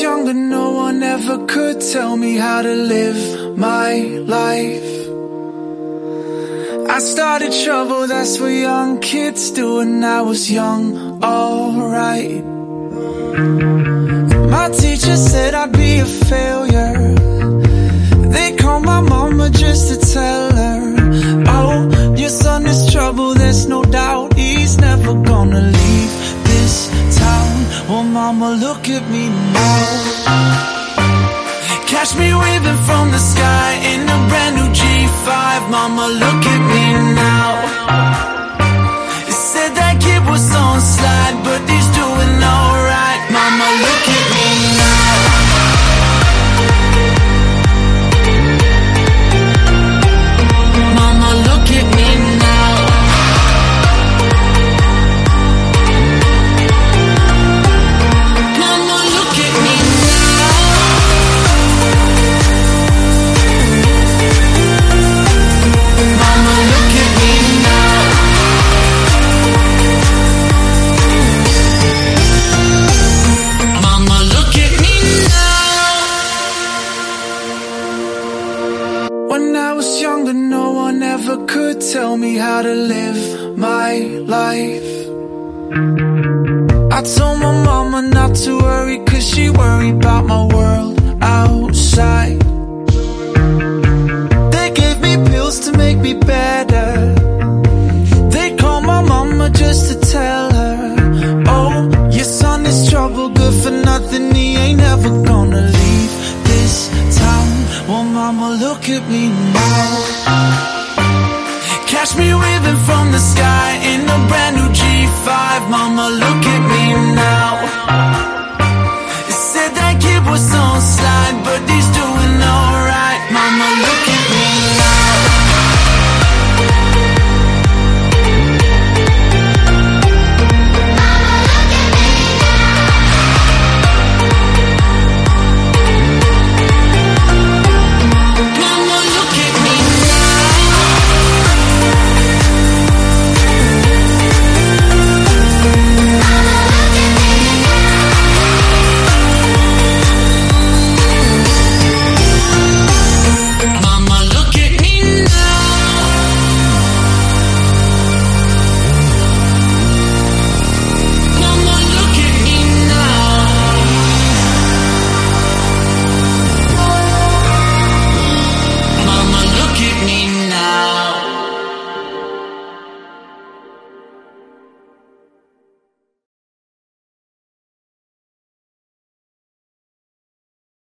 younger, no one ever could tell me how to live my life. I started trouble, that's what young kids do, and I was young, alright. My teacher said I'd be a failure. They called my mama just to tell her, Oh, your son is trouble, there's no mama, look at me now. Catch me waving from the sky in a brand new G5. Mama, look at me now. I was young, younger, no one ever could tell me how to live my life. I told my mama not to worry, cause she worried about my world outside. They gave me pills to make me better. They called my mama just to tell her, Oh, your son is trouble, good for nothing, look at me now. Catch me waving from the sky in a brand new G5. Mama, look